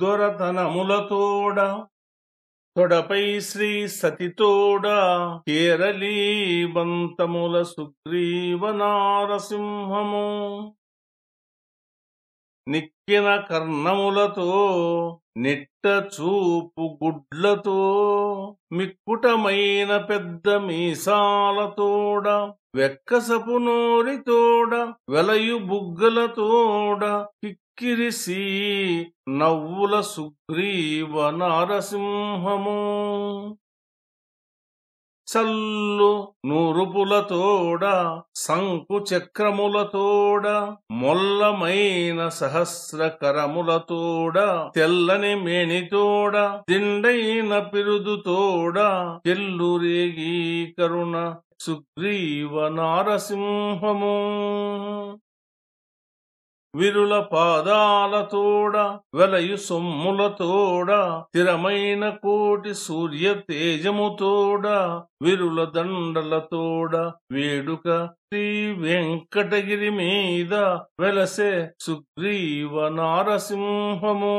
దొరతనములతోడ తొడపై శ్రీ సతితోడ కేరళీ బంతముల సుగ్రీవ నారసింహము. చిక్కిన కర్ణములతో నెట్ట చూపు గుడ్లతో మిక్కుటమైన పెద్ద మీసాలతోడ వెక్కసపు నోరితోడ వెలయు బుగ్గలతోడ కిక్కిరిసి నవ్వుల సుగ్రీవ నారసింహము. చల్లు నూరుపులతోడ సంకు చక్రములతోడ మొల్లమైన సహస్ర కరములతోడ తెల్లని మేనితోడ దిండైన పిరుదుతోడ చెల్లురేగి కరుణ సుగ్రీవ నారసింహము. విరుల పాదాలతోడ వెలయు సొమ్ములతోడ స్థిరమైన కోటి సూర్య తేజముతోడ విరుల దండలతోడ వేడుక శ్రీ వెంకటగిరి మీద వెలసే సుగ్రీవ నారసింహము.